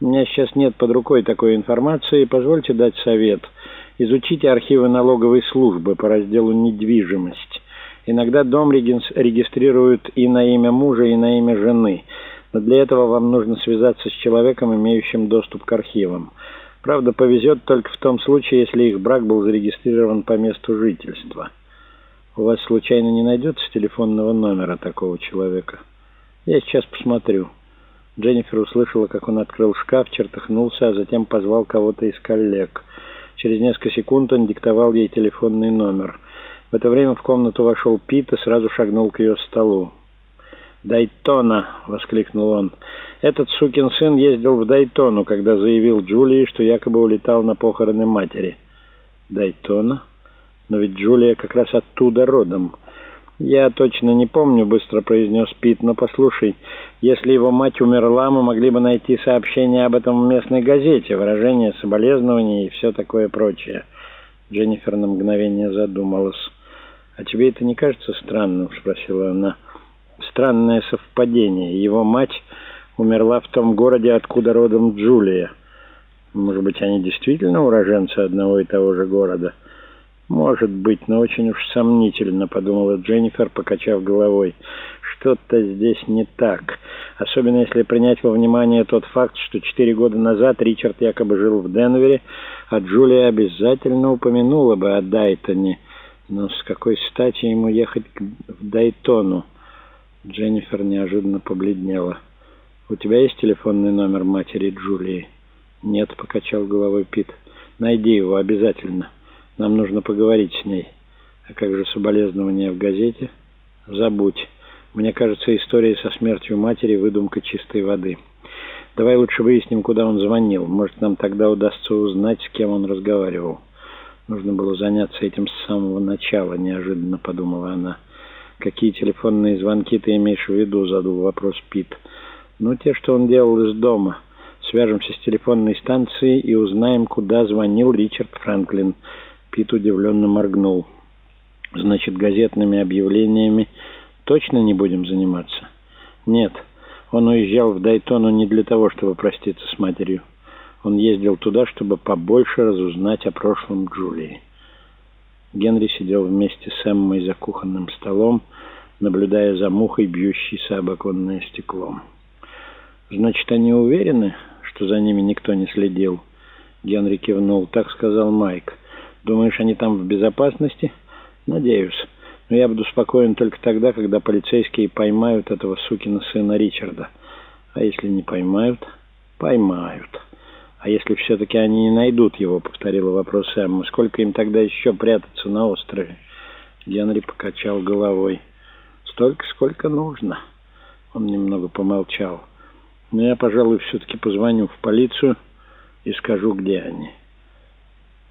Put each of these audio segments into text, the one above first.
У меня сейчас нет под рукой такой информации. Позвольте дать совет. Изучите архивы налоговой службы по разделу «Недвижимость». Иногда дом регистрируют и на имя мужа, и на имя жены. Но для этого вам нужно связаться с человеком, имеющим доступ к архивам. Правда, повезет только в том случае, если их брак был зарегистрирован по месту жительства. У вас случайно не найдется телефонного номера такого человека? Я сейчас посмотрю. Дженнифер услышала, как он открыл шкаф, чертыхнулся, а затем позвал кого-то из коллег. Через несколько секунд он диктовал ей телефонный номер. В это время в комнату вошел Пит и сразу шагнул к ее столу. «Дайтона!» — воскликнул он. «Этот сукин сын ездил в Дайтону, когда заявил Джулии, что якобы улетал на похороны матери». «Дайтона? Но ведь Джулия как раз оттуда родом». «Я точно не помню», — быстро произнес Пит, «но послушай, если его мать умерла, мы могли бы найти сообщение об этом в местной газете, выражение соболезнования и все такое прочее». Дженнифер на мгновение задумалась. «А тебе это не кажется странным?» — спросила она. «Странное совпадение. Его мать умерла в том городе, откуда родом Джулия. Может быть, они действительно уроженцы одного и того же города?» «Может быть, но очень уж сомнительно», — подумала Дженнифер, покачав головой. «Что-то здесь не так. Особенно если принять во внимание тот факт, что четыре года назад Ричард якобы жил в Денвере, а Джулия обязательно упомянула бы о Дайтоне. Но с какой стати ему ехать в Дайтону?» Дженнифер неожиданно побледнела. «У тебя есть телефонный номер матери Джулии?» «Нет», — покачал головой Пит. «Найди его обязательно». Нам нужно поговорить с ней. А как же соболезнования в газете? Забудь. Мне кажется, история со смертью матери — выдумка чистой воды. Давай лучше выясним, куда он звонил. Может, нам тогда удастся узнать, с кем он разговаривал. Нужно было заняться этим с самого начала, неожиданно подумала она. «Какие телефонные звонки ты имеешь в виду?» — задал вопрос Пит. «Ну, те, что он делал из дома. Свяжемся с телефонной станцией и узнаем, куда звонил Ричард Франклин». Пит удивленно моргнул. «Значит, газетными объявлениями точно не будем заниматься?» «Нет, он уезжал в Дайтону не для того, чтобы проститься с матерью. Он ездил туда, чтобы побольше разузнать о прошлом Джулии». Генри сидел вместе с Эммой за кухонным столом, наблюдая за мухой, бьющейся об оконное стекло. «Значит, они уверены, что за ними никто не следил?» Генри кивнул. «Так сказал Майк». Думаешь, они там в безопасности? Надеюсь. Но я буду спокоен только тогда, когда полицейские поймают этого сукина сына Ричарда. А если не поймают? Поймают. А если все-таки они не найдут его, повторила вопрос Эмма, сколько им тогда еще прятаться на острове? Генри покачал головой. Столько, сколько нужно. Он немного помолчал. Но я, пожалуй, все-таки позвоню в полицию и скажу, где они.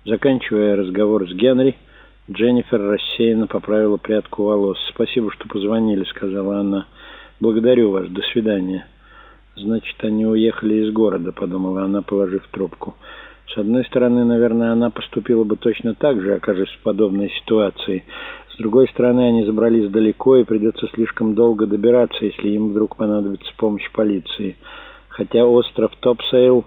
Заканчивая разговор с Генри, Дженнифер рассеянно поправила прядку волос. «Спасибо, что позвонили», — сказала она. «Благодарю вас. До свидания». «Значит, они уехали из города», — подумала она, положив трубку. «С одной стороны, наверное, она поступила бы точно так же, окажись в подобной ситуации. С другой стороны, они забрались далеко, и придется слишком долго добираться, если им вдруг понадобится помощь полиции. Хотя остров Топсейл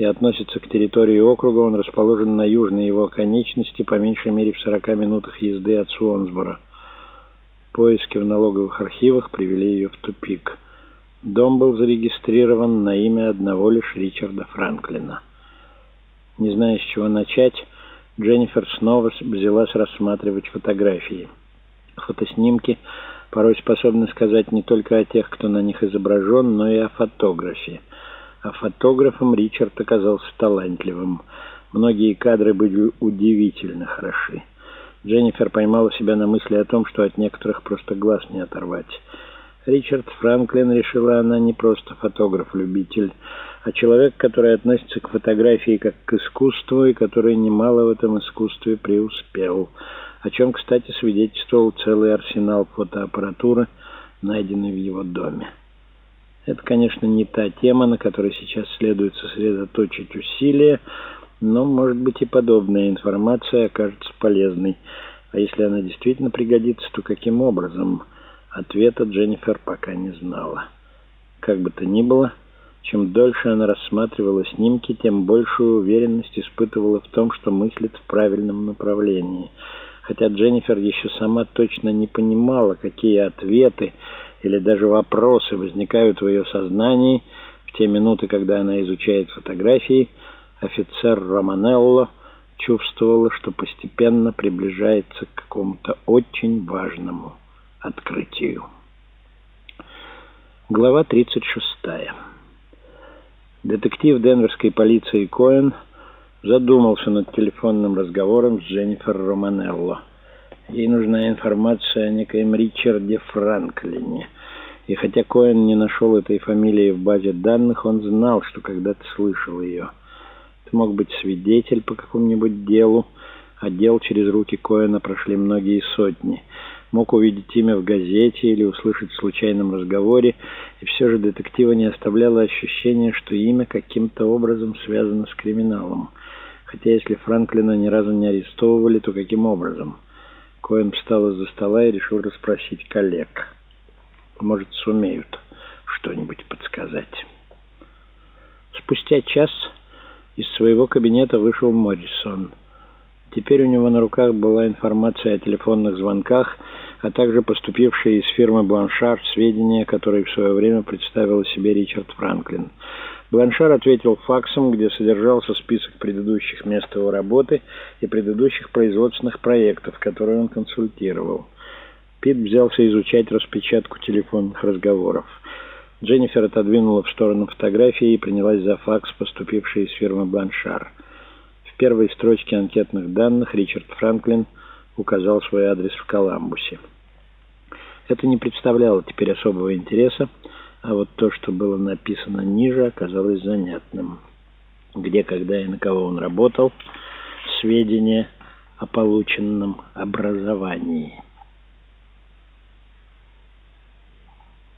и относится к территории округа. Он расположен на южной его оконечности, по меньшей мере в 40 минутах езды от Суонсбора. Поиски в налоговых архивах привели ее в тупик. Дом был зарегистрирован на имя одного лишь Ричарда Франклина. Не зная, с чего начать, Дженнифер снова взялась рассматривать фотографии. Фотоснимки порой способны сказать не только о тех, кто на них изображен, но и о фотографии а фотографом Ричард оказался талантливым. Многие кадры были удивительно хороши. Дженнифер поймала себя на мысли о том, что от некоторых просто глаз не оторвать. Ричард Франклин, решила она, не просто фотограф-любитель, а человек, который относится к фотографии как к искусству и который немало в этом искусстве преуспел, о чем, кстати, свидетельствовал целый арсенал фотоаппаратуры, найденный в его доме. Это, конечно, не та тема, на которой сейчас следует сосредоточить усилия, но, может быть, и подобная информация окажется полезной. А если она действительно пригодится, то каким образом? Ответа Дженнифер пока не знала. Как бы то ни было, Чем дольше она рассматривала снимки, тем большую уверенность испытывала в том, что мыслит в правильном направлении. Хотя Дженнифер еще сама точно не понимала, какие ответы или даже вопросы возникают в ее сознании в те минуты, когда она изучает фотографии, офицер Романелло чувствовала, что постепенно приближается к какому-то очень важному открытию. Глава 36. Детектив денверской полиции Коэн задумался над телефонным разговором с Дженнифер Романелло. Ей нужна информация о некоем Ричарде Франклине. И хотя Коэн не нашел этой фамилии в базе данных, он знал, что когда-то слышал ее. Это мог быть свидетель по какому-нибудь делу, а дел через руки Коэна прошли многие сотни мог увидеть имя в газете или услышать в случайном разговоре, и все же детектива не оставляло ощущение, что имя каким-то образом связано с криминалом. Хотя если Франклина ни разу не арестовывали, то каким образом? Коэн встал из-за стола и решил расспросить коллег. Может, сумеют что-нибудь подсказать. Спустя час из своего кабинета вышел Моррисон. Теперь у него на руках была информация о телефонных звонках, а также поступившие из фирмы «Бланшар» сведения, которые в свое время представил себе Ричард Франклин. Бланшар ответил факсом, где содержался список предыдущих мест его работы и предыдущих производственных проектов, которые он консультировал. Пит взялся изучать распечатку телефонных разговоров. Дженнифер отодвинула в сторону фотографии и принялась за факс, поступивший из фирмы «Бланшар». В первой строчке анкетных данных Ричард Франклин указал свой адрес в Коламбусе. Это не представляло теперь особого интереса, а вот то, что было написано ниже, оказалось занятным. Где, когда и на кого он работал, сведения о полученном образовании.